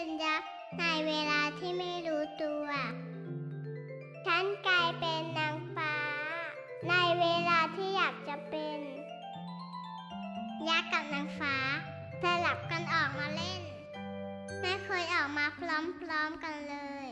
เป็ยักษ์ในเวลาที่ไม่รู้ตัว ฉันกลายเป็นนางฟ้า ในเวลาที่อยากจะเป็น ยักษ์กับนางฟ้าสลับกันออกมาเล่น ไม่เคยออกมาพร้อมๆกันเลย